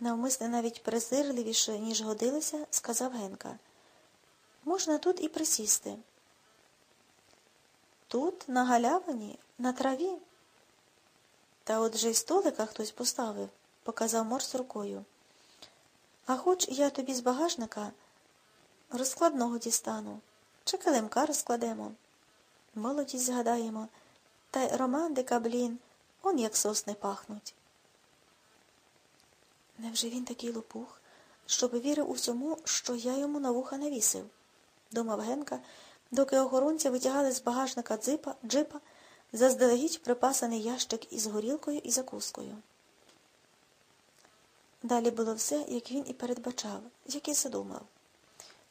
навмисне навіть презирливіше, ніж годилося, сказав Генка. Можна тут і присісти. Тут, на галявині, на траві. Та от же й столика хтось поставив, показав морс рукою. А хоч я тобі з багажника розкладного дістану, чи килимка розкладемо. Молодість згадаємо, та й романтика, блін, он як сосни пахнуть. Невже він такий лопух, щоб вірив усьому, що я йому на вуха навісив? думав Генка, доки охоронці витягали з багажника дзипа, джипа заздалегідь припасаний ящик із горілкою і закускою. Далі було все, як він і передбачав, як і задумав.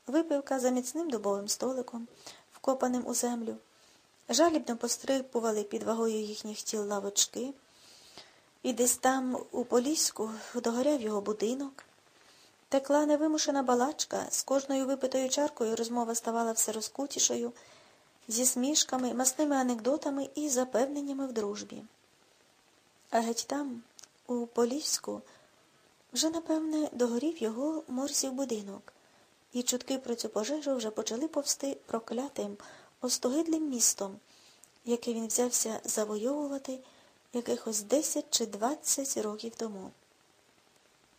Випивка за міцним дубовим столиком, вкопаним у землю, жалібно пострипували під вагою їхніх тіл лавочки, і десь там, у Поліську, догоряв його будинок. Текла невимушена балачка, з кожною випитою чаркою розмова ставала все розкутішою, зі смішками, масними анекдотами і запевненнями в дружбі. А геть там, у Поліську, вже, напевне, догорів його морсів будинок, і чутки про цю пожежу вже почали повсти проклятим, остогидлим містом, яке він взявся завойовувати якихось десять чи двадцять років тому.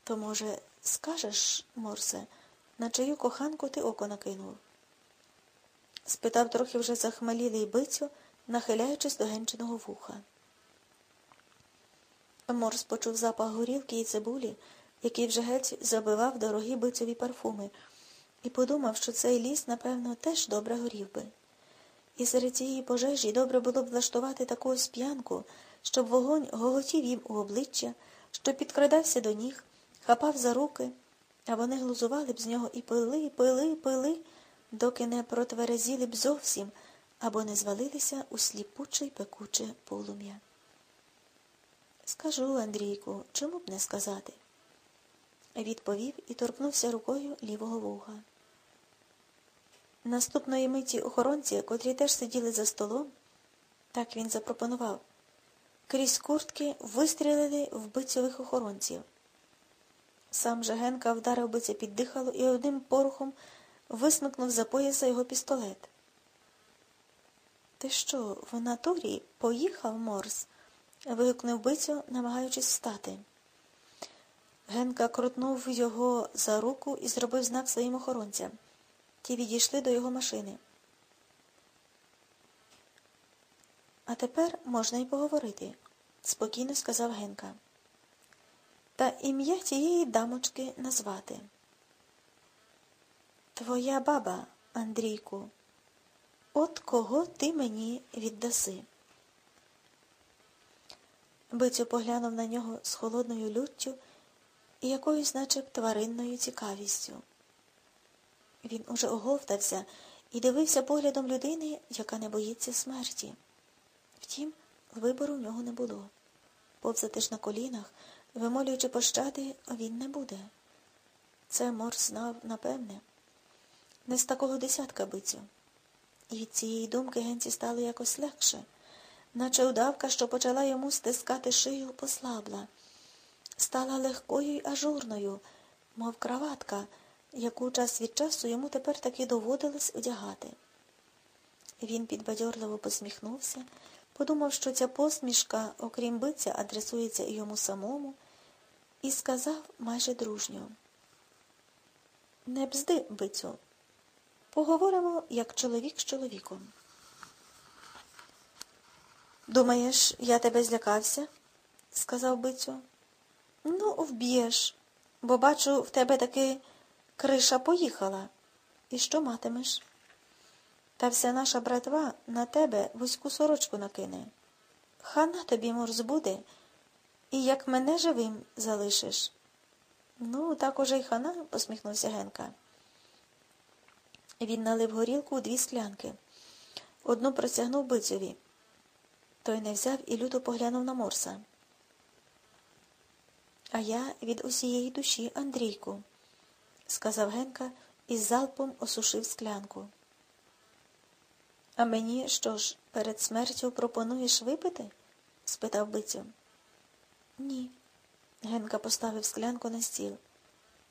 То, може, скажеш, Морсе, на чию коханку ти око накинув? спитав трохи вже захмелілий бицю, нахиляючись до генчиного вуха. Морс почув запах горілки і цибулі, який вже геть забивав дорогі бицьові парфуми, і подумав, що цей ліс, напевно, теж добре горів би. І серед цієї пожежі добре було б влаштувати таку ось п'янку, щоб вогонь гоготів їм у обличчя, щоб підкрадався до ніг, хапав за руки, а вони глузували б з нього і пили, пили, пили, доки не протверезіли б зовсім або не звалилися у сліпуче й пекуче полум'я. Скажу, Андрійку, чому б не сказати? Відповів і торкнувся рукою лівого вуха. Наступної миті охоронці, котрі теж сиділи за столом, так він запропонував, крізь куртки вистрілили в бицьових охоронців. Сам же Генка вдарив биця під дихало і одним порухом висмикнув за пояса його пістолет. Ти що, в натурі поїхав морс? вигукнув бицю, намагаючись встати. Генка крутнув його за руку і зробив знак своїм охоронцям. Ті відійшли до його машини. А тепер можна й поговорити, спокійно сказав Генка. Та ім'я тієї дамочки назвати. Твоя баба, Андрійку, от кого ти мені віддаси. Бицю поглянув на нього з холодною люттю і якоюсь, наче тваринною цікавістю. Він уже оговтався і дивився поглядом людини, яка не боїться смерті. Втім, вибору в нього не було. Повзати ж на колінах, вимолюючи пощади, він не буде. Це Морс знав напевне, не з такого десятка бицю. І від цієї думки генці стало якось легше, наче удавка, що почала йому стискати шию, послабла, стала легкою й ажурною, мов краватка яку час від часу йому тепер таки доводилось одягати. Він підбадьорливо посміхнувся, подумав, що ця посмішка, окрім биця, адресується йому самому, і сказав майже дружньо. Не бзди, бицю, поговоримо, як чоловік з чоловіком. Думаєш, я тебе злякався? сказав бицю. Ну, вб'єш, бо бачу, в тебе таки Криша поїхала. І що матимеш? Та вся наша братва на тебе вузьку сорочку накине. Хана тобі морз буде, і як мене живим залишиш. Ну, так уже й хана, посміхнувся Генка. Він налив горілку у дві склянки. Одну простягнув бицеві. Той не взяв і люто поглянув на морса. А я від усієї душі, Андрійку сказав Генка і залпом осушив склянку. А мені що ж, перед смертю пропонуєш випити? спитав бицю. Ні, Генка поставив склянку на стіл.